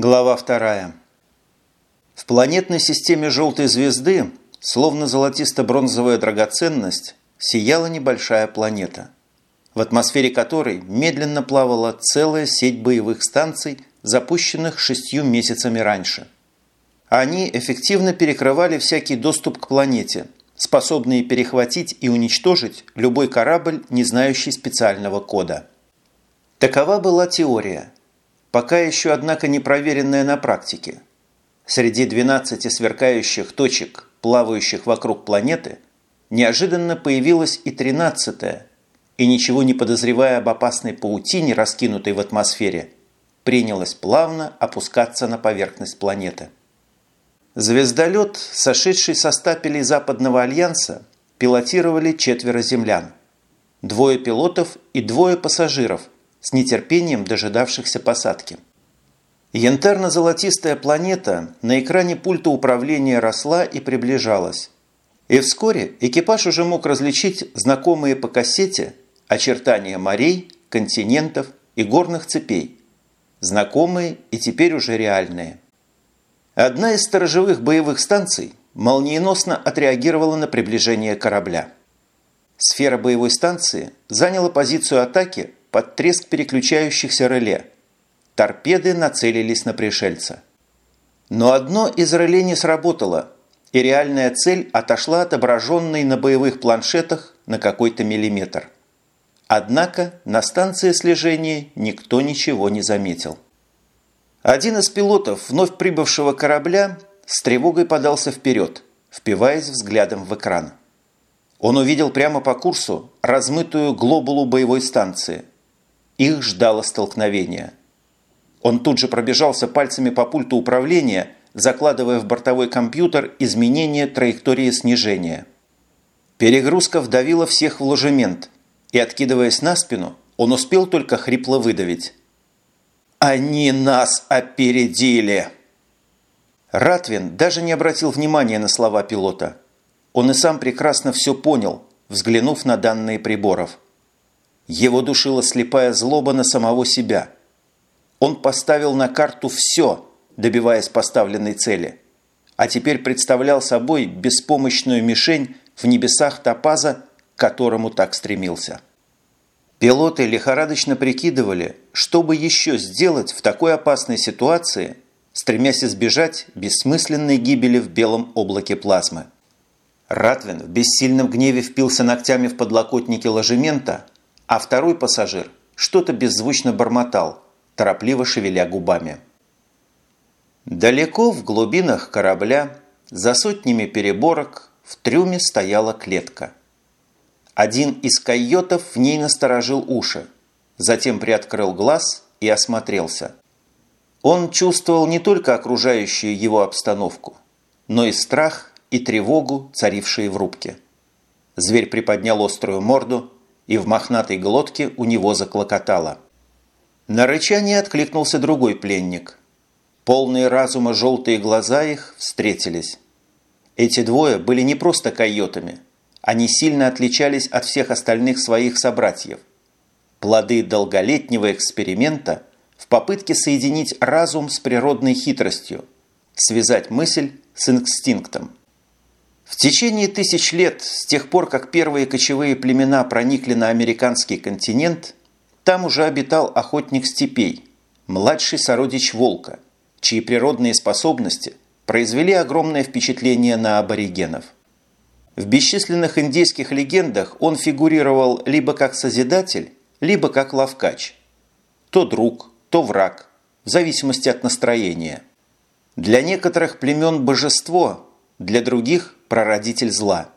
Глава вторая. В планетной системе желтой звезды, словно золотисто-бронзовая драгоценность, сияла небольшая планета, в атмосфере которой медленно плавала целая сеть боевых станций, запущенных шестью месяцами раньше. Они эффективно перекрывали всякий доступ к планете, способные перехватить и уничтожить любой корабль, не знающий специального кода. Такова была теория – пока еще, однако, не проверенная на практике. Среди 12 сверкающих точек, плавающих вокруг планеты, неожиданно появилась и 13 и ничего не подозревая об опасной паутине, раскинутой в атмосфере, принялась плавно опускаться на поверхность планеты. Звездолет, сошедший со стапелей Западного Альянса, пилотировали четверо землян. Двое пилотов и двое пассажиров – с нетерпением дожидавшихся посадки. Янтарно-золотистая планета на экране пульта управления росла и приближалась. И вскоре экипаж уже мог различить знакомые по кассете очертания морей, континентов и горных цепей. Знакомые и теперь уже реальные. Одна из сторожевых боевых станций молниеносно отреагировала на приближение корабля. Сфера боевой станции заняла позицию атаки под треск переключающихся реле. Торпеды нацелились на пришельца. Но одно из реле не сработало, и реальная цель отошла отображенной на боевых планшетах на какой-то миллиметр. Однако на станции слежения никто ничего не заметил. Один из пилотов вновь прибывшего корабля с тревогой подался вперед, впиваясь взглядом в экран. Он увидел прямо по курсу размытую глобулу боевой станции – их ждало столкновение. Он тут же пробежался пальцами по пульту управления, закладывая в бортовой компьютер изменение траектории снижения. Перегрузка вдавила всех в ложемент, и, откидываясь на спину, он успел только хрипло выдавить. «Они нас опередили!» Ратвин даже не обратил внимания на слова пилота. Он и сам прекрасно все понял, взглянув на данные приборов – его душила слепая злоба на самого себя. Он поставил на карту все, добиваясь поставленной цели. А теперь представлял собой беспомощную мишень в небесах топаза, к которому так стремился. Пилоты лихорадочно прикидывали, что бы еще сделать в такой опасной ситуации, стремясь избежать бессмысленной гибели в белом облаке плазмы. Ратвин в бессильном гневе впился ногтями в подлокотники ложемента – а второй пассажир что-то беззвучно бормотал, торопливо шевеля губами. Далеко в глубинах корабля, за сотнями переборок, в трюме стояла клетка. Один из койотов в ней насторожил уши, затем приоткрыл глаз и осмотрелся. Он чувствовал не только окружающую его обстановку, но и страх и тревогу, царившие в рубке. Зверь приподнял острую морду и в мохнатой глотке у него заклокотало. На рычание откликнулся другой пленник. Полные разума желтые глаза их встретились. Эти двое были не просто койотами. Они сильно отличались от всех остальных своих собратьев. Плоды долголетнего эксперимента в попытке соединить разум с природной хитростью, связать мысль с инстинктом. В течение тысяч лет, с тех пор, как первые кочевые племена проникли на американский континент, там уже обитал охотник степей, младший сородич волка, чьи природные способности произвели огромное впечатление на аборигенов. В бесчисленных индейских легендах он фигурировал либо как созидатель, либо как лавкач. То друг, то враг, в зависимости от настроения. Для некоторых племен божество, для других прародитель зла.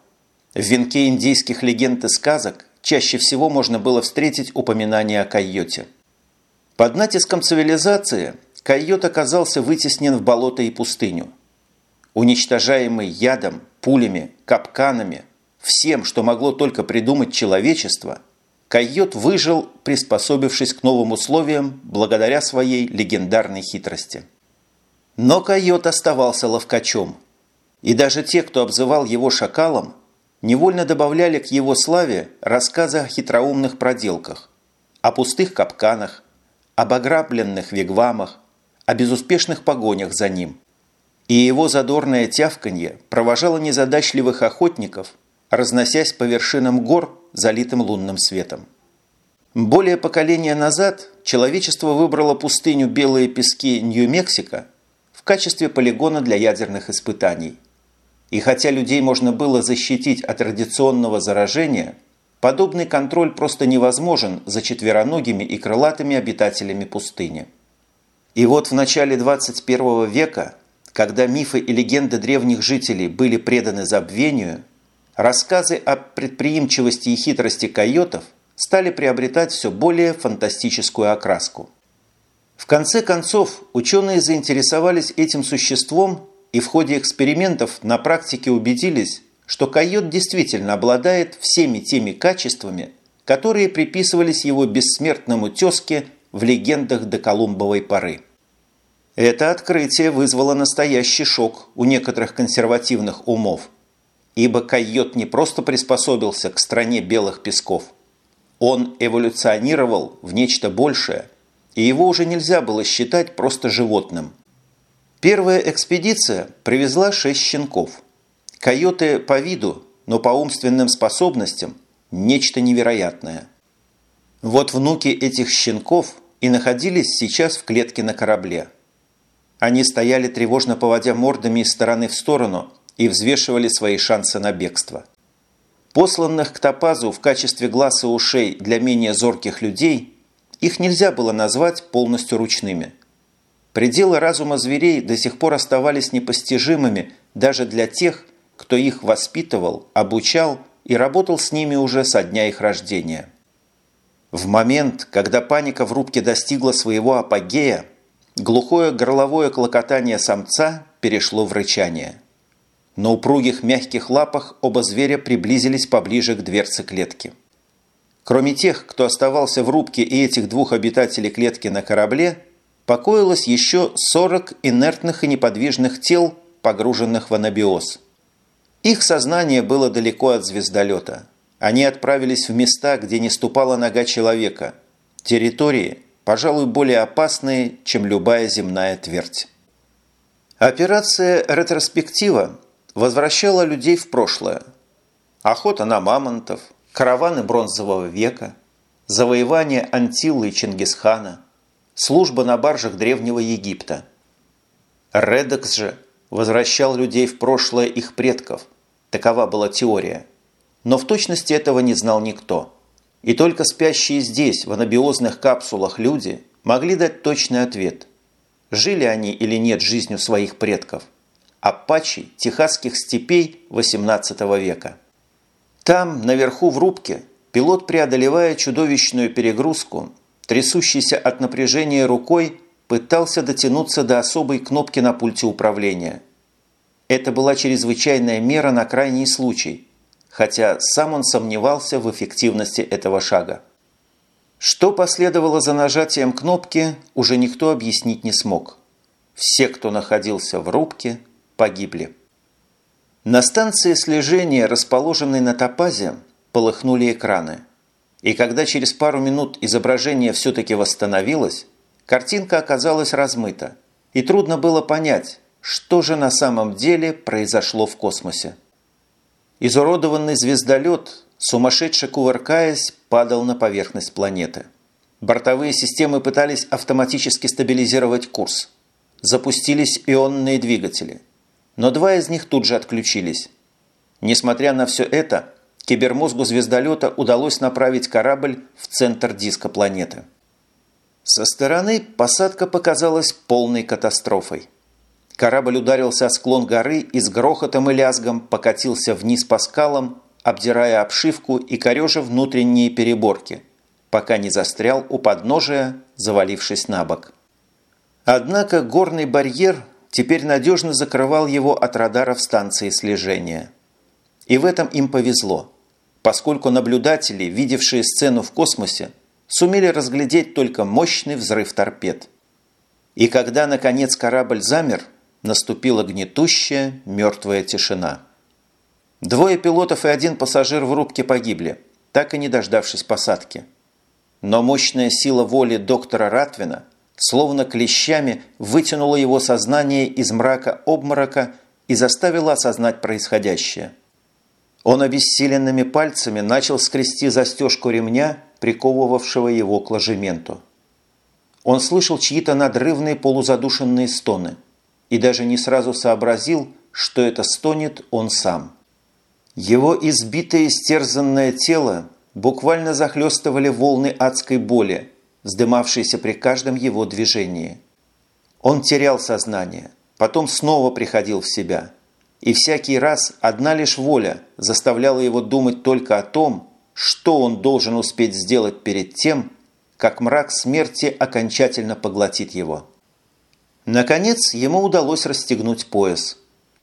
В венке индийских легенд и сказок чаще всего можно было встретить упоминание о койоте. Под натиском цивилизации койот оказался вытеснен в болото и пустыню. Уничтожаемый ядом, пулями, капканами, всем, что могло только придумать человечество, койот выжил, приспособившись к новым условиям благодаря своей легендарной хитрости. Но койот оставался ловкачом – и даже те, кто обзывал его шакалом, невольно добавляли к его славе рассказы о хитроумных проделках, о пустых капканах, об ограбленных вигвамах, о безуспешных погонях за ним. И его задорное тявканье провожало незадачливых охотников, разносясь по вершинам гор, залитым лунным светом. Более поколения назад человечество выбрало пустыню Белые пески Нью-Мексико в качестве полигона для ядерных испытаний. И хотя людей можно было защитить от радиационного заражения, подобный контроль просто невозможен за четвероногими и крылатыми обитателями пустыни. И вот в начале 21 века, когда мифы и легенды древних жителей были преданы забвению, рассказы о предприимчивости и хитрости койотов – стали приобретать все более фантастическую окраску. В конце концов, ученые заинтересовались этим существом и в ходе экспериментов на практике убедились, что койот действительно обладает всеми теми качествами, которые приписывались его бессмертному тезке в легендах до Колумбовой поры. Это открытие вызвало настоящий шок у некоторых консервативных умов, ибо койот не просто приспособился к стране белых песков – он эволюционировал в нечто большее, и его уже нельзя было считать просто животным. Первая экспедиция привезла шесть щенков. Койоты по виду, но по умственным способностям – нечто невероятное. Вот внуки этих щенков и находились сейчас в клетке на корабле. Они стояли тревожно поводя мордами из стороны в сторону и взвешивали свои шансы на бегство. Посланных к топазу в качестве глаз и ушей для менее зорких людей, их нельзя было назвать полностью ручными. Пределы разума зверей до сих пор оставались непостижимыми даже для тех, кто их воспитывал, обучал и работал с ними уже со дня их рождения. В момент, когда паника в рубке достигла своего апогея, глухое горловое клокотание самца перешло в рычание – на упругих мягких лапах оба зверя приблизились поближе к дверце клетки. Кроме тех, кто оставался в рубке и этих двух обитателей клетки на корабле, покоилось еще 40 инертных и неподвижных тел, погруженных в анабиоз. Их сознание было далеко от звездолета. Они отправились в места, где не ступала нога человека. Территории, пожалуй, более опасные, чем любая земная твердь. Операция «Ретроспектива» возвращала людей в прошлое. Охота на мамонтов, караваны бронзового века, завоевание Антилы и Чингисхана, служба на баржах Древнего Египта. Редекс же возвращал людей в прошлое их предков. Такова была теория. Но в точности этого не знал никто. И только спящие здесь, в анабиозных капсулах люди, могли дать точный ответ. Жили они или нет жизнью своих предков – апачи техасских степей XVIII века. Там, наверху в рубке, пилот, преодолевая чудовищную перегрузку, трясущийся от напряжения рукой, пытался дотянуться до особой кнопки на пульте управления. Это была чрезвычайная мера на крайний случай, хотя сам он сомневался в эффективности этого шага. Что последовало за нажатием кнопки, уже никто объяснить не смог. Все, кто находился в рубке, погибли. На станции слежения, расположенной на топазе, полыхнули экраны. И когда через пару минут изображение все-таки восстановилось, картинка оказалась размыта, и трудно было понять, что же на самом деле произошло в космосе. Изуродованный звездолет, сумасшедше кувыркаясь, падал на поверхность планеты. Бортовые системы пытались автоматически стабилизировать курс. Запустились ионные двигатели – но два из них тут же отключились. Несмотря на все это, кибермозгу звездолета удалось направить корабль в центр диска планеты. Со стороны посадка показалась полной катастрофой. Корабль ударился о склон горы и с грохотом и лязгом покатился вниз по скалам, обдирая обшивку и корежа внутренние переборки, пока не застрял у подножия, завалившись на бок. Однако горный барьер теперь надежно закрывал его от радаров станции слежения. И в этом им повезло, поскольку наблюдатели, видевшие сцену в космосе, сумели разглядеть только мощный взрыв торпед. И когда, наконец, корабль замер, наступила гнетущая мертвая тишина. Двое пилотов и один пассажир в рубке погибли, так и не дождавшись посадки. Но мощная сила воли доктора Ратвина словно клещами вытянула его сознание из мрака обморока и заставила осознать происходящее. Он обессиленными пальцами начал скрести застежку ремня, приковывавшего его к ложементу. Он слышал чьи-то надрывные полузадушенные стоны и даже не сразу сообразил, что это стонет он сам. Его избитое стерзанное тело буквально захлестывали волны адской боли, вздымавшиеся при каждом его движении. Он терял сознание, потом снова приходил в себя. И всякий раз одна лишь воля заставляла его думать только о том, что он должен успеть сделать перед тем, как мрак смерти окончательно поглотит его. Наконец, ему удалось расстегнуть пояс.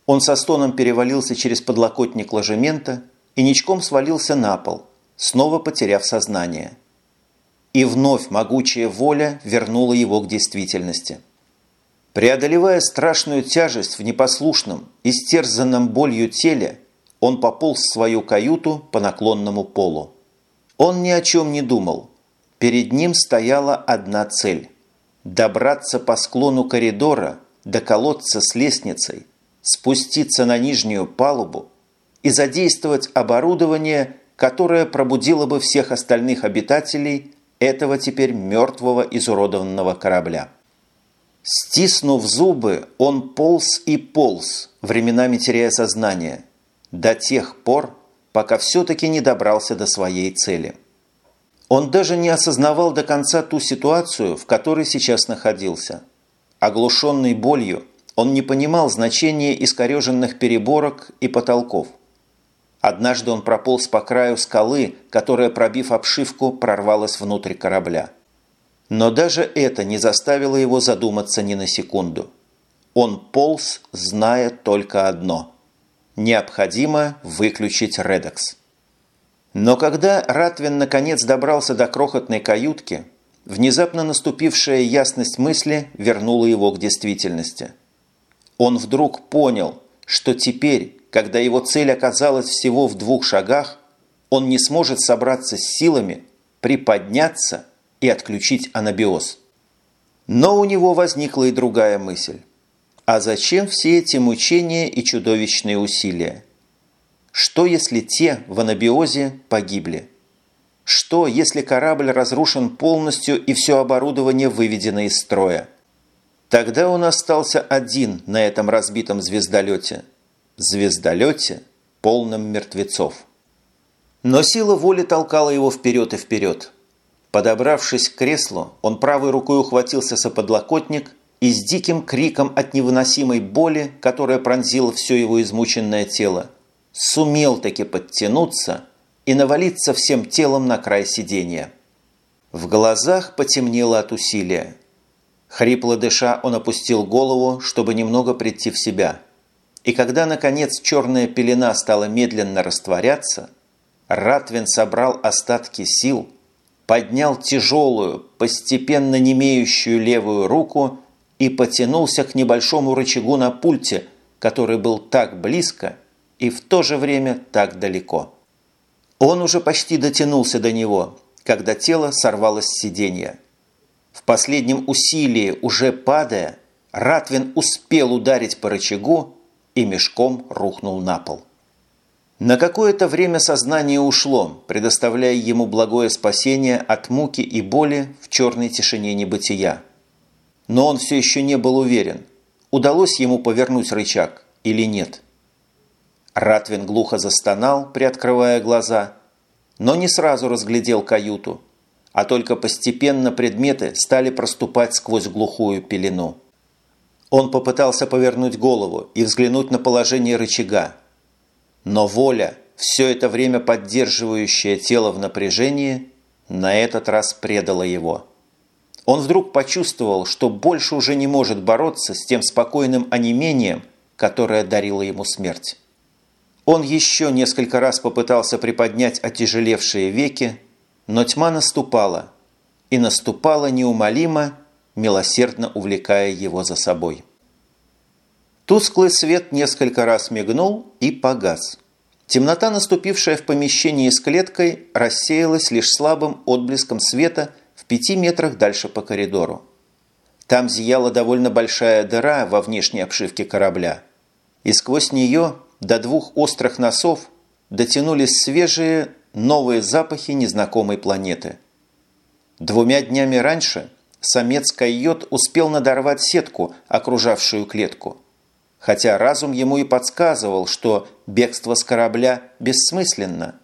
Он со стоном перевалился через подлокотник ложемента и ничком свалился на пол, снова потеряв сознание. И вновь могучая воля вернула его к действительности. Преодолевая страшную тяжесть в непослушном, истерзанном болью теле, он пополз в свою каюту по наклонному полу. Он ни о чем не думал. Перед ним стояла одна цель – добраться по склону коридора до колодца с лестницей, спуститься на нижнюю палубу и задействовать оборудование, которое пробудило бы всех остальных обитателей этого теперь мертвого изуродованного корабля. Стиснув зубы, он полз и полз, временами теряя сознание, до тех пор, пока все-таки не добрался до своей цели. Он даже не осознавал до конца ту ситуацию, в которой сейчас находился. Оглушенный болью, он не понимал значения искореженных переборок и потолков. Однажды он прополз по краю скалы, которая, пробив обшивку, прорвалась внутрь корабля. Но даже это не заставило его задуматься ни на секунду. Он полз, зная только одно – необходимо выключить редекс. Но когда Ратвин наконец добрался до крохотной каютки, внезапно наступившая ясность мысли вернула его к действительности. Он вдруг понял, что теперь, когда его цель оказалась всего в двух шагах, он не сможет собраться с силами, приподняться и отключить анабиоз. Но у него возникла и другая мысль. А зачем все эти мучения и чудовищные усилия? Что, если те в анабиозе погибли? Что, если корабль разрушен полностью и все оборудование выведено из строя? Тогда он остался один на этом разбитом звездолете – звездолете, полном мертвецов. Но сила воли толкала его вперед и вперед. Подобравшись к креслу, он правой рукой ухватился за подлокотник и с диким криком от невыносимой боли, которая пронзила все его измученное тело, сумел таки подтянуться и навалиться всем телом на край сиденья. В глазах потемнело от усилия. Хрипло дыша, он опустил голову, чтобы немного прийти в себя – и когда, наконец, черная пелена стала медленно растворяться, Ратвин собрал остатки сил, поднял тяжелую, постепенно немеющую левую руку и потянулся к небольшому рычагу на пульте, который был так близко и в то же время так далеко. Он уже почти дотянулся до него, когда тело сорвалось с сиденья. В последнем усилии, уже падая, Ратвин успел ударить по рычагу, и мешком рухнул на пол. На какое-то время сознание ушло, предоставляя ему благое спасение от муки и боли в черной тишине небытия. Но он все еще не был уверен, удалось ему повернуть рычаг или нет. Ратвин глухо застонал, приоткрывая глаза, но не сразу разглядел каюту, а только постепенно предметы стали проступать сквозь глухую пелену. Он попытался повернуть голову и взглянуть на положение рычага. Но воля, все это время поддерживающая тело в напряжении, на этот раз предала его. Он вдруг почувствовал, что больше уже не может бороться с тем спокойным онемением, которое дарило ему смерть. Он еще несколько раз попытался приподнять отяжелевшие веки, но тьма наступала, и наступала неумолимо милосердно увлекая его за собой. Тусклый свет несколько раз мигнул и погас. Темнота, наступившая в помещении с клеткой, рассеялась лишь слабым отблеском света в пяти метрах дальше по коридору. Там зияла довольно большая дыра во внешней обшивке корабля, и сквозь нее до двух острых носов дотянулись свежие новые запахи незнакомой планеты. Двумя днями раньше самец койот успел надорвать сетку, окружавшую клетку, хотя разум ему и подсказывал, что бегство с корабля бессмысленно.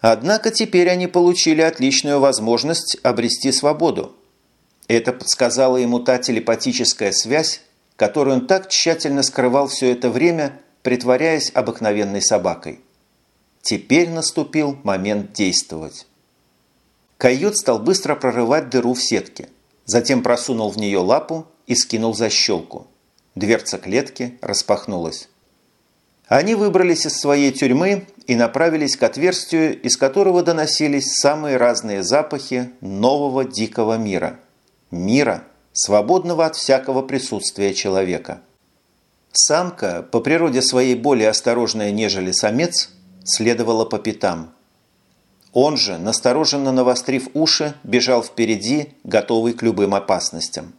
Однако теперь они получили отличную возможность обрести свободу. Это подсказала ему та телепатическая связь, которую он так тщательно скрывал все это время, притворяясь обыкновенной собакой. Теперь наступил момент действовать. Койот стал быстро прорывать дыру в сетке, затем просунул в нее лапу и скинул защелку. Дверца клетки распахнулась. Они выбрались из своей тюрьмы и направились к отверстию, из которого доносились самые разные запахи нового дикого мира – мира, свободного от всякого присутствия человека. Самка, по природе своей более осторожная, нежели самец, следовала по пятам. Он же, настороженно навострив уши, бежал впереди, готовый к любым опасностям.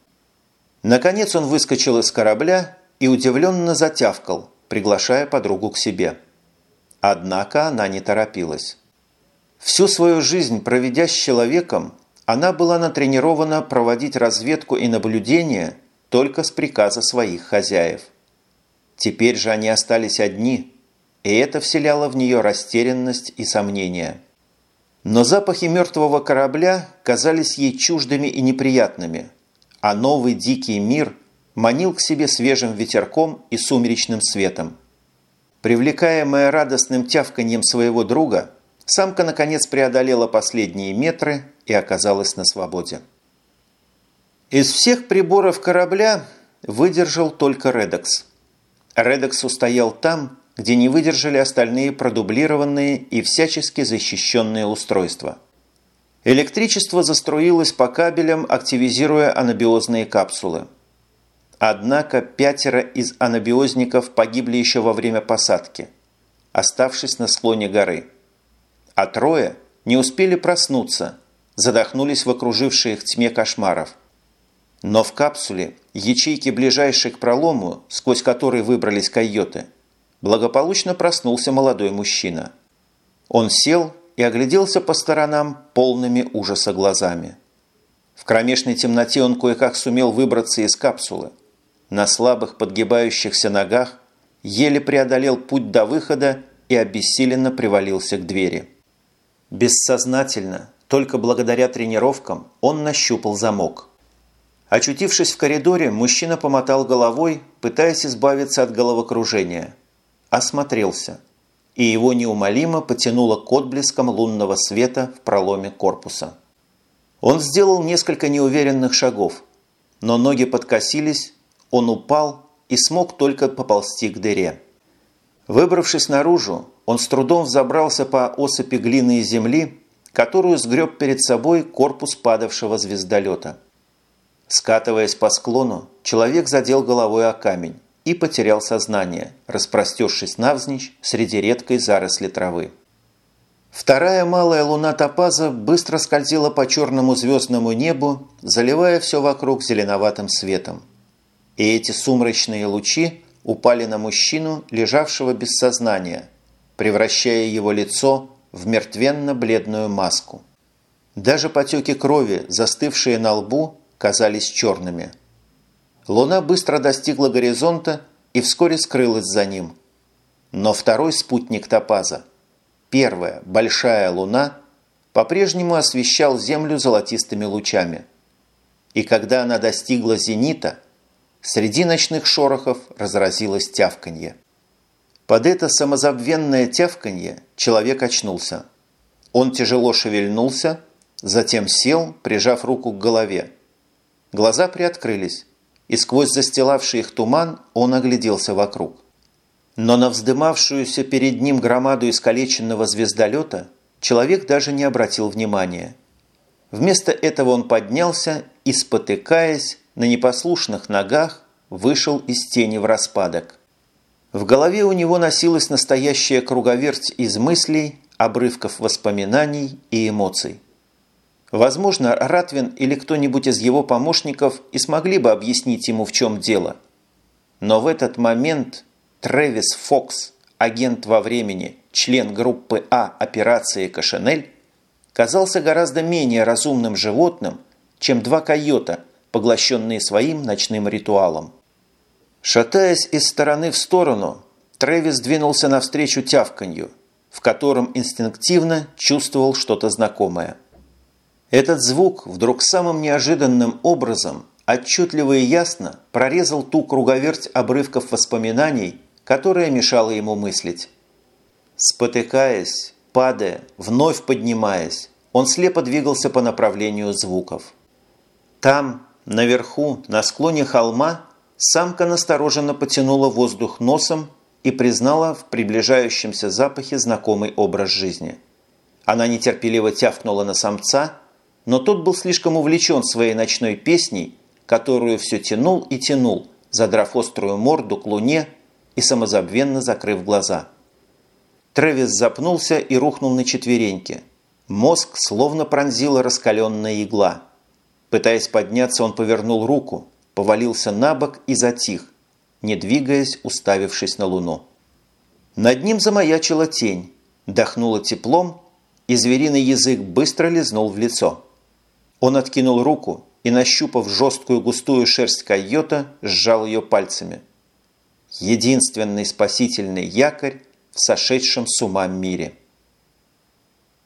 Наконец он выскочил из корабля и удивленно затявкал, приглашая подругу к себе. Однако она не торопилась. Всю свою жизнь, проведя с человеком, она была натренирована проводить разведку и наблюдение только с приказа своих хозяев. Теперь же они остались одни, и это вселяло в нее растерянность и сомнения. Но запахи мертвого корабля казались ей чуждыми и неприятными, а новый дикий мир манил к себе свежим ветерком и сумеречным светом. Привлекаемая радостным тявканьем своего друга, самка наконец преодолела последние метры и оказалась на свободе. Из всех приборов корабля выдержал только «Редекс». «Редекс» устоял там, где не выдержали остальные продублированные и всячески защищенные устройства. Электричество заструилось по кабелям, активизируя анабиозные капсулы. Однако пятеро из анабиозников погибли еще во время посадки, оставшись на склоне горы. А трое не успели проснуться – задохнулись в окружившей их тьме кошмаров. Но в капсуле, ячейки ближайшей к пролому, сквозь который выбрались койоты, благополучно проснулся молодой мужчина. Он сел и огляделся по сторонам полными ужаса глазами. В кромешной темноте он кое-как сумел выбраться из капсулы. На слабых подгибающихся ногах еле преодолел путь до выхода и обессиленно привалился к двери. Бессознательно, только благодаря тренировкам он нащупал замок. Очутившись в коридоре, мужчина помотал головой, пытаясь избавиться от головокружения. Осмотрелся, и его неумолимо потянуло к отблескам лунного света в проломе корпуса. Он сделал несколько неуверенных шагов, но ноги подкосились, он упал и смог только поползти к дыре. Выбравшись наружу, он с трудом взобрался по осыпи глины и земли которую сгреб перед собой корпус падавшего звездолета. Скатываясь по склону, человек задел головой о камень и потерял сознание, распростершись навзничь среди редкой заросли травы. Вторая малая луна Топаза быстро скользила по черному звездному небу, заливая все вокруг зеленоватым светом. И эти сумрачные лучи упали на мужчину, лежавшего без сознания, превращая его лицо в мертвенно-бледную маску. Даже потеки крови, застывшие на лбу, казались черными. Луна быстро достигла горизонта и вскоре скрылась за ним. Но второй спутник Топаза, первая большая луна, по-прежнему освещал Землю золотистыми лучами. И когда она достигла зенита, среди ночных шорохов разразилось тявканье. Под это самозабвенное тявканье человек очнулся. Он тяжело шевельнулся, затем сел, прижав руку к голове. Глаза приоткрылись, и сквозь застилавший их туман он огляделся вокруг. Но на вздымавшуюся перед ним громаду искалеченного звездолета человек даже не обратил внимания. Вместо этого он поднялся и, спотыкаясь, на непослушных ногах вышел из тени в распадок. В голове у него носилась настоящая круговерть из мыслей, обрывков воспоминаний и эмоций. Возможно, Ратвин или кто-нибудь из его помощников и смогли бы объяснить ему, в чем дело. Но в этот момент Трэвис Фокс, агент во времени, член группы А операции «Кашенель», казался гораздо менее разумным животным, чем два койота, поглощенные своим ночным ритуалом. Шатаясь из стороны в сторону, Трэвис двинулся навстречу тявканью, в котором инстинктивно чувствовал что-то знакомое. Этот звук вдруг самым неожиданным образом отчетливо и ясно прорезал ту круговерть обрывков воспоминаний, которая мешала ему мыслить. Спотыкаясь, падая, вновь поднимаясь, он слепо двигался по направлению звуков. Там, наверху, на склоне холма, самка настороженно потянула воздух носом и признала в приближающемся запахе знакомый образ жизни. Она нетерпеливо тявкнула на самца, но тот был слишком увлечен своей ночной песней, которую все тянул и тянул, задрав острую морду к луне и самозабвенно закрыв глаза. Трэвис запнулся и рухнул на четвереньки. Мозг словно пронзила раскаленная игла. Пытаясь подняться, он повернул руку, повалился на бок и затих, не двигаясь, уставившись на луну. Над ним замаячила тень, дохнула теплом, и звериный язык быстро лизнул в лицо. Он откинул руку и, нащупав жесткую густую шерсть койота, сжал ее пальцами. Единственный спасительный якорь в сошедшем с ума мире –